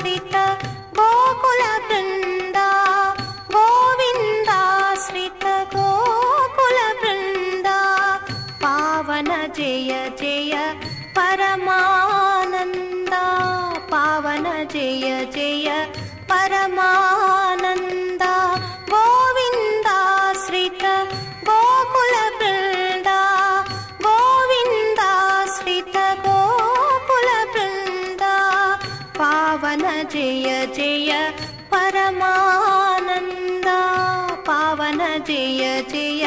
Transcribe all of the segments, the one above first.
श्रित गोकुलवृन्द गोविन्दाश्रित गोकुलवृन्द पावन जय जय परमानन्दा पावन जय जय परमानन्द गोविन्दाश्रित गो परमानन्दा पावन जय जय।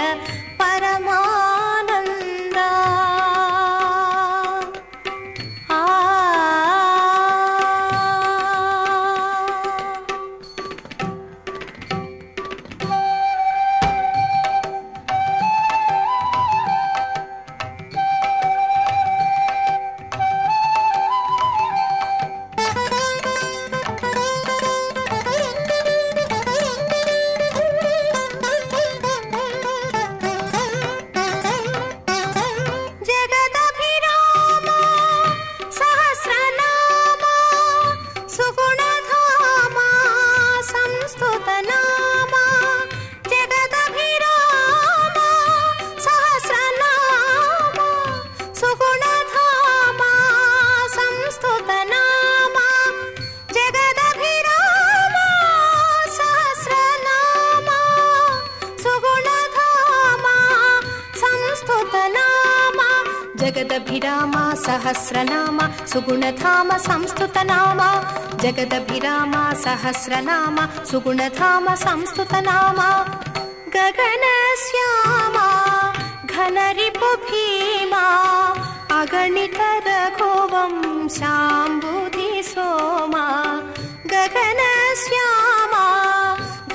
जगदभिरामा सहस्रनाम सुगुणधाम संस्तुतनामा। जगदभिरामा सहस्रनाम सुगुणधाम संस्तुतनामा। गगनश्यामा घनरिपुभीमा अगणितर गोवं श्याम्बुधि सोम।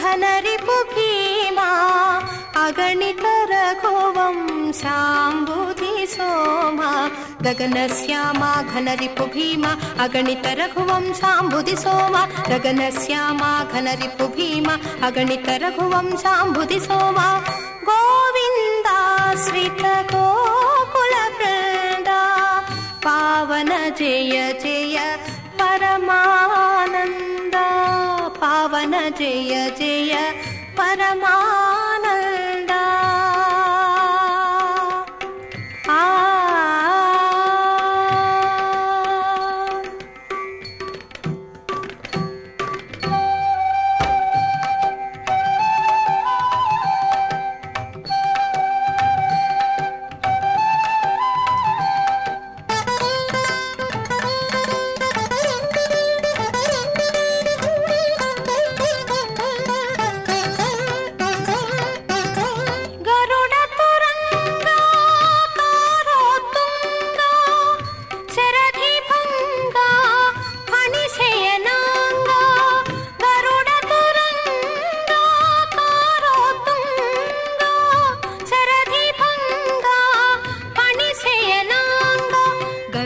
घनरिपुभीमा अगणितरगोवं श्याम्बुः గగన శ్యామ ఘనరిపు భీమ అగణిత రఘువం శాంబుధి సోమ గగన శ్యామ ఘనరిపు భీమ అగణిత రఘువం శాంబుధి సోమ గోవిందాశ్రిత గోకుల బృంద పావన జయ జయ పరమానంద పావన జయ జయ పరమానంద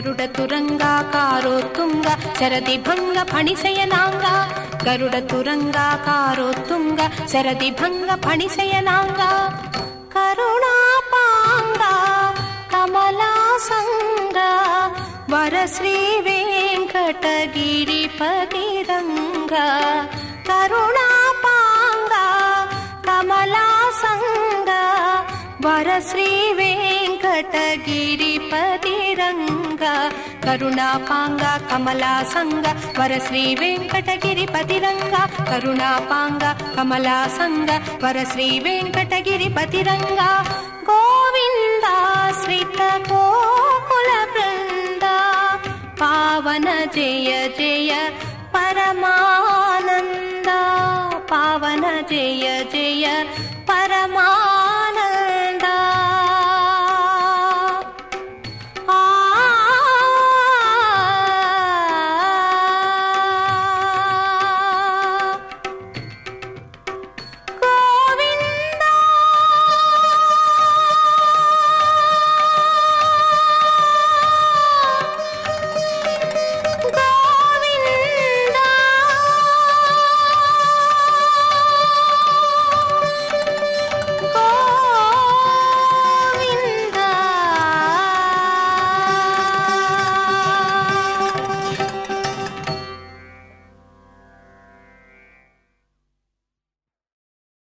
గరుడ తురంగా కారోత్తుంగ శరది భంగ ఫణిశయనాంగ గరుడ తురంగా కారోత్తుంగ శరది భంగ ఫణిశయనాంగ కరుణాపాంగ కమలాసంగ వర శ్రీ వెంకటగిరిపతి. వరశ్రీ వెంకటగిరిపతి రంగ కరుణాపాంగ కమలాసంగ వర శ్రీ వెంకటగిరిపతి రంగ కరుణాపాంగ కమలాసంగ వర శ్రీ వెంకటగిరిపతి రంగ గోవిందాశ్రిత గోకుల బృంద పావన జయ జయ పరమానంద పావన జయ జయ పరమా